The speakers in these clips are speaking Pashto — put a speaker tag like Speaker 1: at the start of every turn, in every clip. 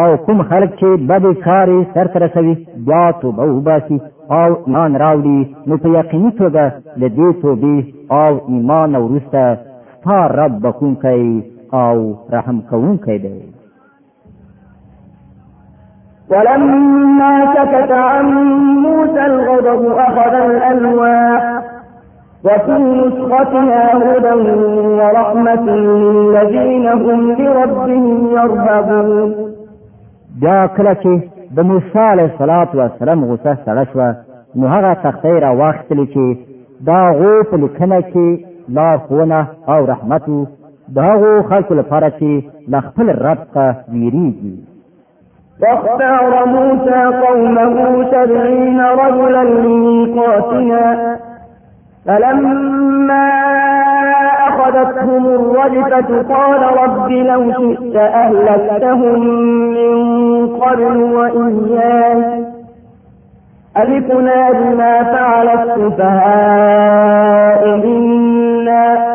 Speaker 1: او کوم خلک چې بدې کارې سرته رسوي بیا توبه وباسي او ایمان راوړي نو په یقیني توګه د دې توبې او ایمان وروسته ستا رب بخونکی او رحم کوونکی دی
Speaker 2: ولما سكت عن موسى الغضب أخذ الألواح وفي نسختها هدى ورحمة للذين هم لربهم يرهبون
Speaker 1: بیا کله چې د موسی علیه الصلاۃ والسلام غوسه سړه شوه نو هغه تختې را واخلې چې دا غو په لیکنه کې لا خونه او رحمت دا غو خلق لپاره چې ل خپل رب ته ویریږي
Speaker 2: فاختار موسى قومه سبعين رجلا لميقاتنا فلما أخذتهم الرجفة قال رب لو شئت أهلكتهم من قبل وإياي ألفنا بما فعل السفهاء منا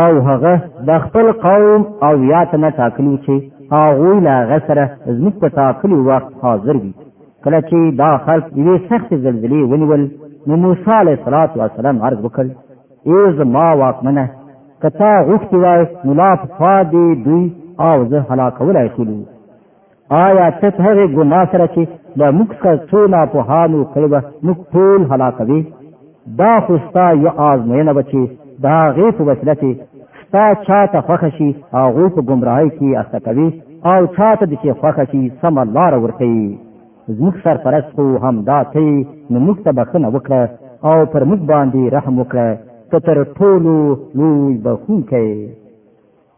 Speaker 1: او هغه د خپل قوم او یات نه ټاکلو چې هغه لا غسره زموږ په ټاکلو وخت حاضر وي کله چې دا خلک یې سخت زلزلې ونیول نو موسی علیه السلام عرض وکړ ای زما واکمنه کتا غوښتي وای نو لا په دوی او زه هلاکولای شولو آیا ته په هغې ګناه سره چې له موږ څخه څو ناپوهانو کړې وه موږ ټول هلاکوې دا خو ستا یو آزموینه وه چې د هغې په وسیله چې ستا چا ته خوښه شي هغوی په ګمراهۍ کې اخته کوي او چا ته د چې خوښه شي سمه لاره ورکوي زموږ سرپرست خو همدا ته نو موږ ته بښنه وکړه او پر موږ باندې رحم وکړه ته تر ټولو لوی بخښونکی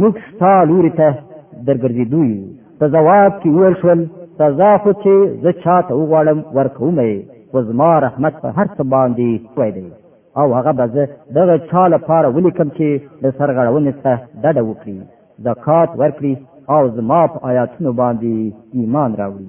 Speaker 1: موږ ستا لوري ته درګرځېدو یو په ځواب کې وویل شول سزا خو چې زه چاته وغواړم ورکوم یې خو زما رحمت په هر څه باندې شوی دی او هغه به زه دغه چا لپاره ولیکم چې د سرغړونې څخه ډډه وکړي زکات ورکړي او زما په آیاتونو باندې ایمان راوړي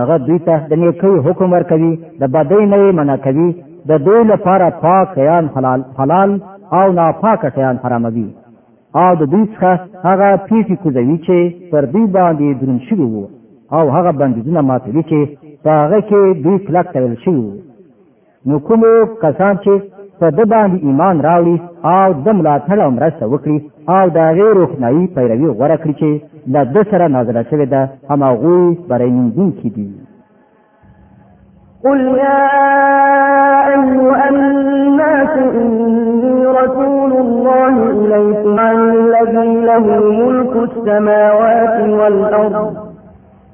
Speaker 1: هغه دوی ته د نیکی حکم ورکوي د بدۍ نه یې منع کوي د دوی لپاره پاک شیان حلال حلال او ناپاک شیان حراموي او د دوی څخه هغه پیټي کوزوي چې پر دوی باندې درون شوي وو او هغه بندیزونه ماتوي چې په هغه کې دوی کلک تړل شوي وو نو کوم کسان چې په د باندې ایمان راوړي او د ملاتړ او مرسته وکړي او د هغې روښنایي پیروي غوره کړي چې له ده سره نازله شوې ده هماغوی بری موندونکي دي
Speaker 2: قل يا أيها الناس إني رسول الله إليكم عن الذي له ملك السماوات والأرض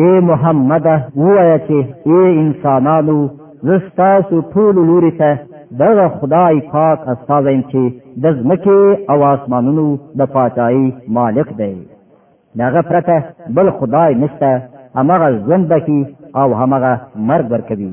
Speaker 1: اے محمد ووایه چې اے انسانانو زه ستاسو ټول لوري ته دغه خدای پاک استاد یم چې د ځمکې او آسمانونو د پاچاهي مالک دی دغه پرته بل خدای نشته همغه ژوند بکی او همغه مرګ ورکوي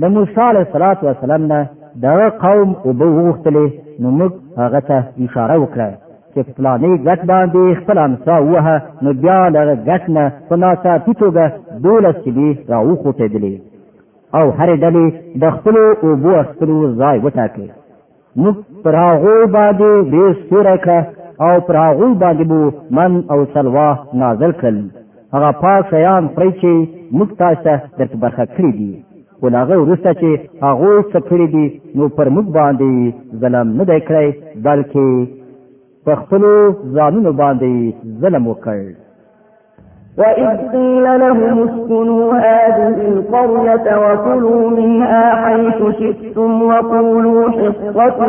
Speaker 1: د موسی علیه الصلاۃ والسلام نه دغه قوم اوبه وغوښتلې نو موږ هغه ته اشاره وکړه چې په پلانې ګټ باندې خپل امسا ووهه نو بیا لغه ګټ نه په ناڅاپي توګه دولس چیلې راوخوټېدلې او هرې ډلې د خپلو اوبو اخیستلو ځای وټاکه موږ پر هغوی باندې ډېر ستوری کړه او پر هغوی باندې مو من او سلوا نازل کړل هغه پاک شیان خورئ چې موږ تاسو ته درته برخه کړي دي خو له هغه وروسته چې هغوی څه کړي دي نو پر موږ باندې ظلم نه دی کړی بلکې په خپل ځانونو باندې ظلم وکړ
Speaker 2: وإذ قيل لهم اسكنوا هذه القرية وكلوا منها حيث شئتم وقولوا حصة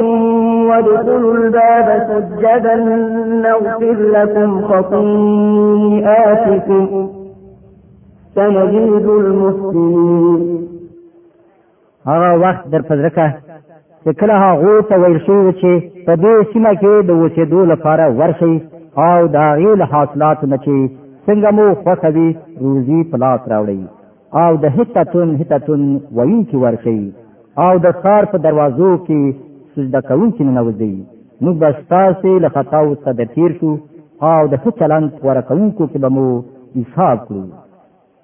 Speaker 2: وادخلوا الباب سجدا نغفر لكم خطيئاتكم سنجيد المسلمين
Speaker 1: هغه وخت در په ځکه چې کله هغه ته ویل شوی چې په دې سیمه کې د وچېدو لپاره ورشي او د هغې له حاصلاتو نه چې څنګه مو خوښه وي روزي په لاس راوړئ او د هتتون هتتون ویونکي ورشي او د ښار په دروازو کې سجده کوونکي ننوځي موږ به ستاسې له خطاو څخه درتېر شو او د ښه چلند غوره کوونکو کې به مو حساب کړو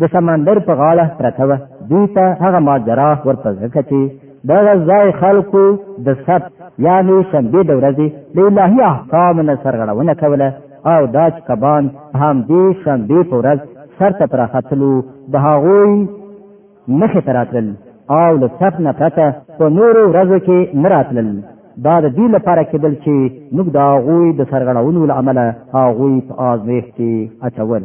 Speaker 1: د سمندر په غاړه پرته وه دوی ته هغه ماجرا ورته ځکه چې دغه ځای خلکو د سب یعنی شنبه د ورځې د الهي احکام نه سرغړونه کوله او داج کبان هم دې شنبه په ورځ سرته پر خاتلو د هغوی مخه تراتل او له سب نه پرته په نورو ورځو کې نه راتلل دا د دې لپاره کېدل چې موږ د هغوی د سرغړونو له امله هغوی په آزمیښت کې اچول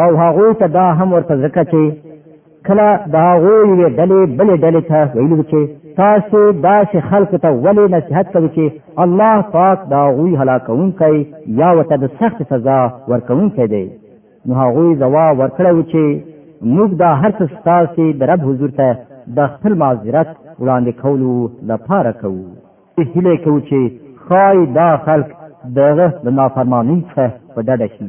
Speaker 1: او هغه ته دا هم ورته ځکه چې کله دا هغه یې ډلې بلې ډلې ته ویلو چې تاسو دا چې خلق ته ولې نصيحت کوي چې الله پاک دا غوي هلاکونکي یا وته د سخت سزا ورکونکي دی نو هغه جواب ورکړو چې موږ دا هر څه ستاسو د رب حضور ته د خپل معذرت وړاندې کولو لپاره کوو هیله کوو چې خای دا خلق دغه د نافرمانی څخه په ډډه شي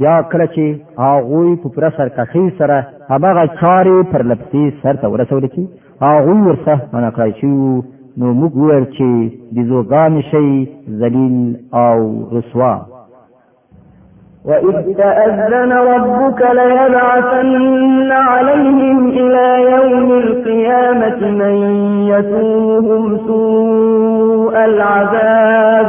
Speaker 1: بیا کله چې هغوی په پوره سرکښۍ سره هماغه چارې پرلپسې سرته ورسولې چې هغوی ورڅخه منع کړای شوي وو، نو موږ وویل چې بیزوګانې شئ ذلیل او رسوا.
Speaker 2: وَإِذْ تَأَذَّنَ رَبُّكَ لَيَبْعَثَنَّ عَلَيْهِمْ إِلَى يَوْمِ الْقِيَامَةِ مَن يَسُومُهُمْ سُوءَ الْعَذَابِ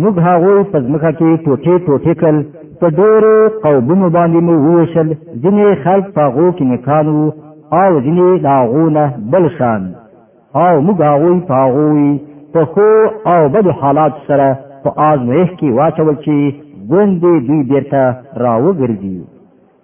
Speaker 1: موږ هغه په ځمکه کې ټوټې ټوټې کړ په ډېرو قومونو باندې مو ووشل ځینې خلک په هغو کې نکانو او ځینې د هغو نه بل شان او موږ هغوی په هغوی په ښو او بدو حالات سره په آزمایښت کې واچول چې ګوندې دوی بیرته راوګرځي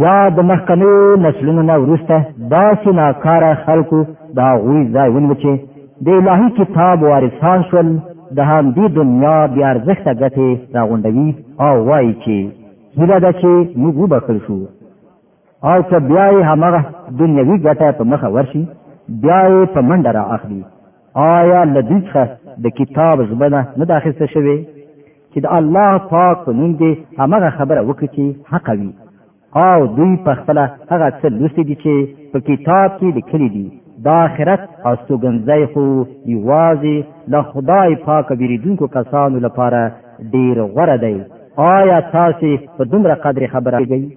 Speaker 1: بیا د مخکنیو نسلونو نه وروسته داسې ناکاره خلکو د هغوی ځای ونیو چې د الهي کتاب وارثان شول د همدې دنیا بې ارزښته ګټې راغونډوي او وایي چې هیله ده چې موږ وبخښل شو او که بیا یې همغه دنیوي ګټه په مخه ورشي بیا یې په منډه را اخلي آیا لدی څخه د کتاب زبنه نه داخسته شوی چې د الله پاک په نوم دې هغه خبره وکړي چې حق وي او دوی په خپل هغه څه لوستي دي چې په کتاب کې لیکلي دي د آخرت او سوګنځي خو یوازې له خدای پاک بیریدونکو کسانو لپاره ډیر غوره دی آیا تاسو په دومره قدر خبره کوي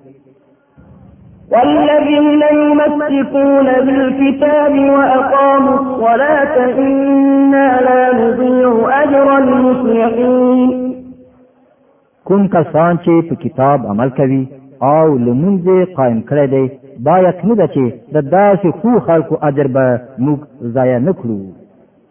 Speaker 2: والذين يمسكون بالكتاب وأقاموا الصلاة إنا لا نضيع أجر المصلحين
Speaker 1: کوم کسان چې په کتاب عمل کوي او لمونځ قائم کړی دی دا یقیني ده چې د داسې خو خلکو اجر به موږ ضایع نه کړو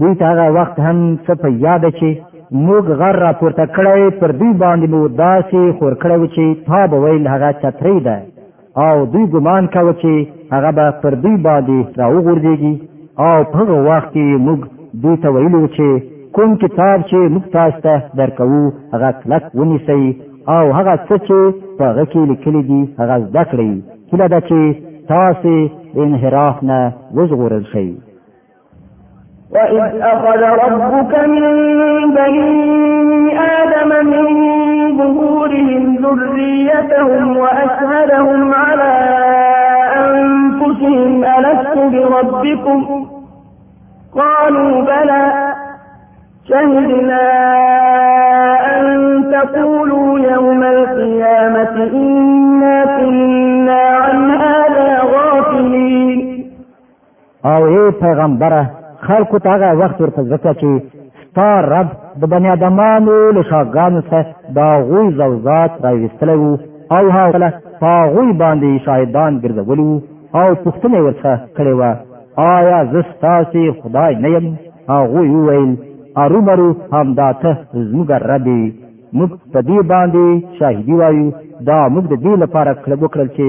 Speaker 1: دوی ته هغه وخت هم څه په یاد چې موږ غر را پورته کړی پر دوی باندې مو داسې خور کړی و چې تا به ویل هغه چترۍ ده او دوی ګمان کاوه چې هغه به پر دوی باندې راوغورځېږي او په هغه وخت کې موږ دوی ته ویلو چې کوم کتاب چې موږ تاسو ته درکوو هغه کلک ونیسئ او هغه څه چې په هغه کې لیکلي دي هغه زده کړئ هیله ده چې تاسو انحراف نه وژغورل شئ
Speaker 2: وإذ أخذ ربك من بني آدم من ظهورهم ذريتهم وأشهدهم على أنفسهم ألست بربكم قالوا بلى شهدنا أن تقولوا يوم القيامة إن
Speaker 1: او ای پیغمبره خلکو ته هغه وخت ورته ځکه چې ستا رب د بنی آدمانو له شاګانو څخه د هغوی زوزات راویستلی وو او هغه په هغوی باندې شاهدان ګرځولي وو او پوښتنه یې ورڅخه کړې وه آیا زه ستاسې خدای نه یم هغوی وویل ارومرو همدا ته زموږ رب یې موږ په دې باندې شاهدي وایو دا موږ د دې لپاره کړب وکړل چې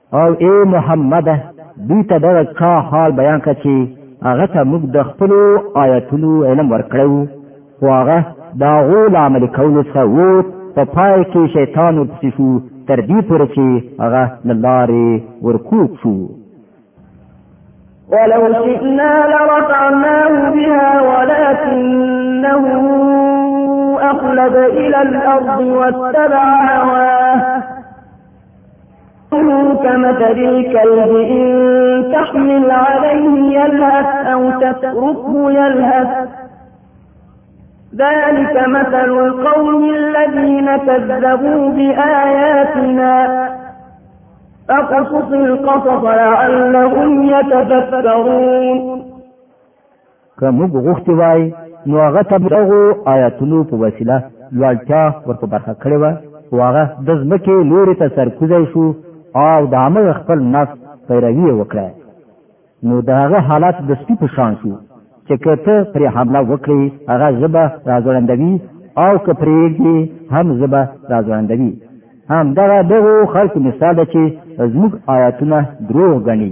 Speaker 1: او اے محمد دوی ته دغه چا حال بیان کړه چې هغه ته موږ د خپل آیاتونو علم ورکړو خو هغه دا غو لامل کولو څخه ووت په پای کې شیطان ورپسې شو تر دې پورې چې هغه له لارې ورکوب شو
Speaker 2: ولو شئنا لرفعناه بها ولكنه أخلد إلى الأرض واتبع هواه كمثل الكلب إن تحمل عليه يلهث أو تتركه يلهث ذلك مثل القوم الذين كذبوا بآياتنا فاقصص القصص لعلهم يتفكرون
Speaker 1: که موږ غوښتي وای نو هغه ته دغو آیاتونو په وسیله لوړتیا ورپه برخه کړې وه خو هغه د ځمکې لوري ته سرکوزی شو او د همغه خپل نفس پیروي یې وکړه نو د هغه حالت د سپي په شان شو چې که ته پرې حمله وکړې هغه ژبه راځوړندوي او که پرېږدي هم ژبه راځوړندوي هم دغه دغو خلکو مثال ده چې زموږ آیاتونه دروغ ګڼي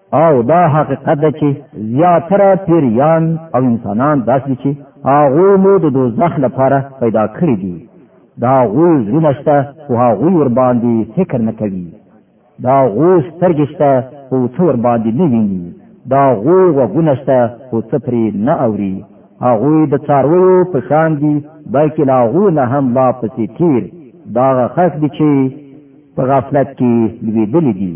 Speaker 1: او دا حقیقت ده چې زیاتره پیریان او انسانان داسې چې هغه مو د دوزخ لپاره پیدا کړی دي دا غوی زرینشته او هغه ور باندې فکر نه کوي دا غوی سترګشته او څور باندې نه ویني دا غوی وګونشته او څه پرې نه اوري هغه د څارویو په شان دي بلکې لا غو نه هم لا پسې تیر دا خاص دي چې په غفلت کې لویدلې دي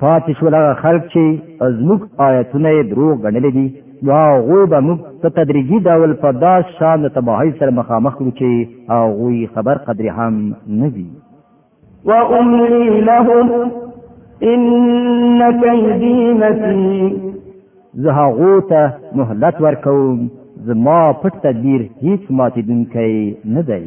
Speaker 1: پاتې شول هغه خلک چې زموږ آیتونه یې دروغ ګڼلې دي نو هغوی به موږ په تدریجي ډول په داس شان د تباهۍ سره مخامخ کړو چې هغوی خبر قدر هم نه وي
Speaker 2: وأملي لهم إن كيدي متين
Speaker 1: زه هغو ته مهلت ورکوم زما پټ تدبیر هیڅ ماتېدونکی نه دی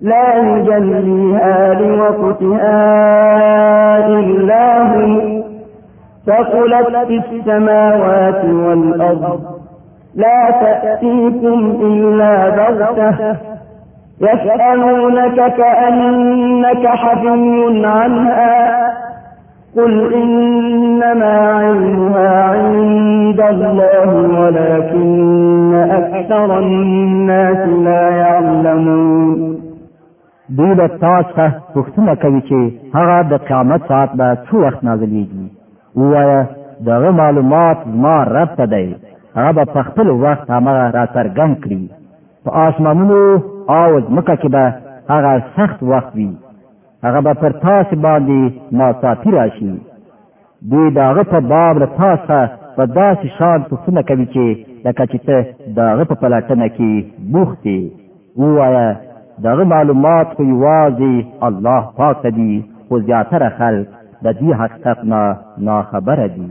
Speaker 2: لا يجليها لوقتها إلا هو ثقلت في السماوات والأرض لا تأتيكم إلا بغتة يسألونك كأنك حفي عنها قل انما علمها عند الله ولكن اكثر الناس لا يعلمون
Speaker 1: دوی له تاسو څخه پوښتنه کوي چې هغه د قیامت ساعت به څو وخت نازلېږي ووایه دغه معلومات ما رب ته دی هغه به په خپل وخت هغه را څرګند کړي په آسمانونو او ځمکه کې به هغه سخت وخت وي هغه به پر تاسو باندې ناڅاپي راشي دوی د هغه په باب له تاسو په داسې شان پوښتنه کوي چې لکه چې ته د هغه په پلټنه کې بوخت یې ووایه د هغه معلومات خو یوازې الله پاک ته دي خو زیاتره خلک د دې حقیقت نه ناخبره دي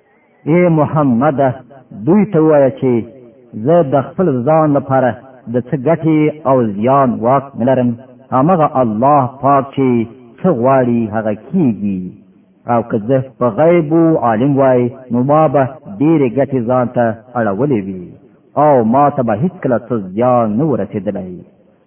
Speaker 1: اے محمد دوی ته وایه چې زه د خپل ځان لپاره د څه ګټې او زیان واک نه لرم همغه الله پاک چې څه غواړي هغه کیږي او که زه په غیب او عالم وای نو ما به ډېرې ګټې ځان ته اړولې وي او ما ته به هیڅکله څه زیان نه ورسېدلی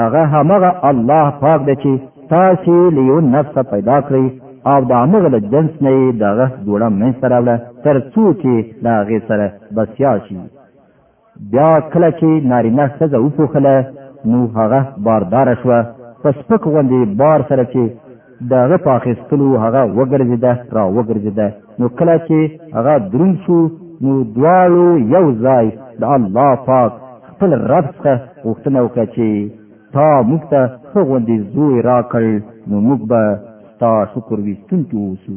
Speaker 1: هغه همغه الله پاک دی چې تاسو له یو نفس پیدا کړی او د هغه له جنس نه دغه جوړه مې سره ولا تر څو چې دا غي سره بسیا شي بیا کله چې نارینه څنګه وپوخله نو هغه باردار شو پس پک غوندي بار سره چې د هغه په اخیستلو هغه وګرځېده را وګرځېده نو کله چې هغه دروند شو نو دواړو یو ځای د الله پاک خپل رب څخه غوښتنه وکړه چې تا موږ ته ښه غوندې زوی راکړ نو موږ به ستا شکر ویستونکي اوسو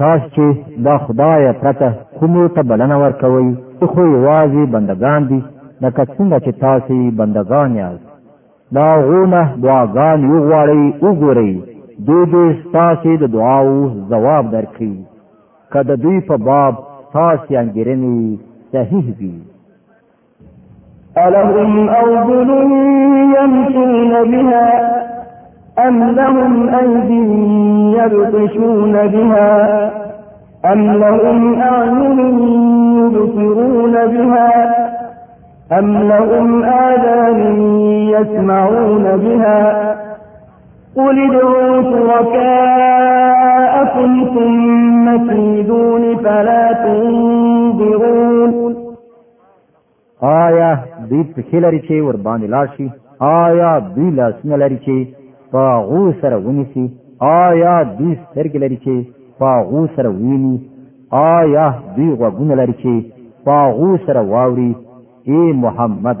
Speaker 1: تاسو چې دا خدای پرته کومو ته بلنه ورکوي خو یوازې بندگان دي لکه څنګه چې تاسو بندگان یاست دا غونه دعاګان یو غواړي وګورئ دوی دې تاسو د دعاو جواب درکړي کله دوی په باب تاسو انګیرنې صحیح دي
Speaker 2: ألهم أرجل يمشون بها أم لهم أيدي يبطشون بها أم لهم أعين يبصرون بها أم لهم آذان يسمعون بها قل ادعوا شركاءكم ثم كيدون فلا تنظرون
Speaker 1: آیا دوی پښې لري چې ور باندې لاړ شي آیا دوی لاسونه لري چې په غو سره ونیسي آیا دوی سترګې لري چې په غو سره ویني آیا دوی غوږونه لري چې په غو سره واوري ای محمد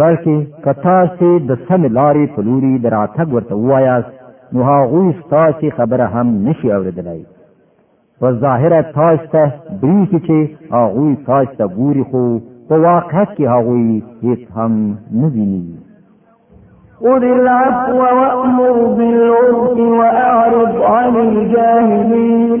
Speaker 1: بلکې که تاسو د سم لارې په لوري د راتګ ورته وایاست نو هغه ستاسو خبره هم نشي اوریدلای په ظاهر تاسو ته بریږي چې هغه تاسو ته ګوري خو په واقع کې هغه هیڅ هم نه ویني
Speaker 2: خذ العفو وأمر بالعرف وأعرض عن الجاهلين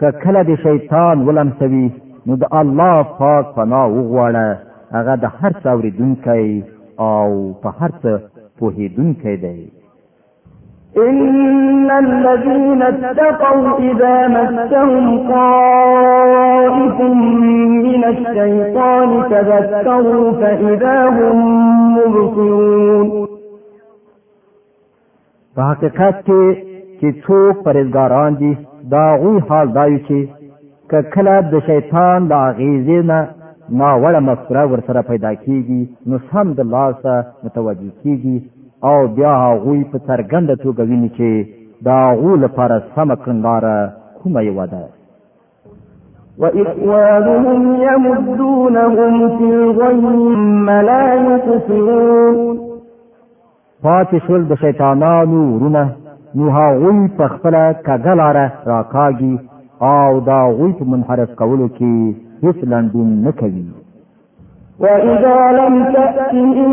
Speaker 1: که کله د شیطان ولمسوي نو د الله پاک پناه وغواړه هغه د هر څه اوریدونکی او په هر څه پوهیدونکی دی
Speaker 2: إن الذين اتقوا إذا مسهم طائف من الشيطان تذكروا فإذا هم مبصرون
Speaker 1: په حقیقت کې چې څوک پرېزګاران دي دا غوی حال دایو چې که کله د شیطان د اغیزې نه ناوړه مفکوره ورسره پیدا کیږي نو سم د لاسه متوجه کیږي او بیا هغوی په څرګنده توګه ویني چې د هغو لپاره سمه کړنلاره کومه یوه ده
Speaker 2: وإخوانهم يمدونهم في الغي ثم لا يقصرون
Speaker 1: پاتې شول د شیطانانو ورونه نو هغوی په خپل کږه لاره راکاږي او دا غوی په منحرف کولو کې هیڅ لندون نه کوي
Speaker 2: وَإِذَا لَمْ تَأْتِهِمْ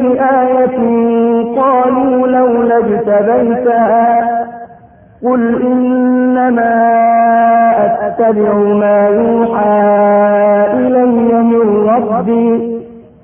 Speaker 2: بِآيَةٍ قَالُوا لَوْلَا اجْتَبَيْتَهَا قُلْ إِنَّمَا أَتَّبِعُ مَا يُوحَى إِلَيَّ مِنْ رَبِّي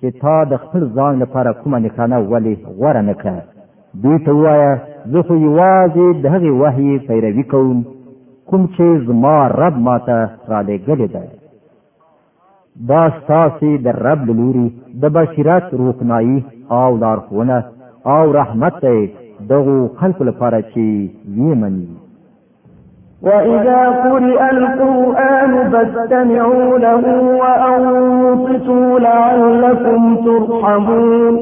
Speaker 1: چې تا د خپل ځان لپاره کومه نښانه ولې غوره نه کړه دوی ته ووایه زه خو یوازې د هغې وحیې پیروي کوم کوم چې زما رب ماته رالیږلې ده دا ستاسې د رب له لوري د بشیرت روښنایي او لارښوونه او رحمت دی دغو خلکو لپاره چې ویې مني
Speaker 2: وَإِذَا قُرِئَ الْقُرْآنُ فَاسْتَمِعُوا لَهُ وَأَنصِتُوا لَعَلَّكُمْ تُرْحَمُونَ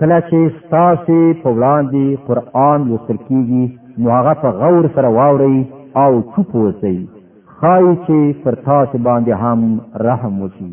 Speaker 1: کله چې ستاسو په وړاندې قرآن لوستل کیږي نو هغه په غور سره واورئ او چوپ اوسئ ښایي چې پر تاسو باندې هم رحم وشي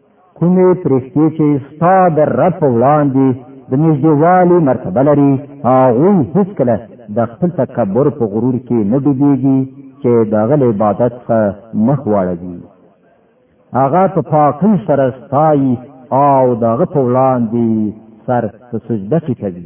Speaker 1: کومې پرښتې چې ستا د رب په وړاندې د نږدېوالي مرتبه لري هغوی هیڅکله د خپل تکبر په غرور کې نه ډوبېږي چې د هغه له عبادت څخه مخ واړوي هغه په پاکۍ سره ستایي او د هغه په وړاندې سر په سجده کې کوي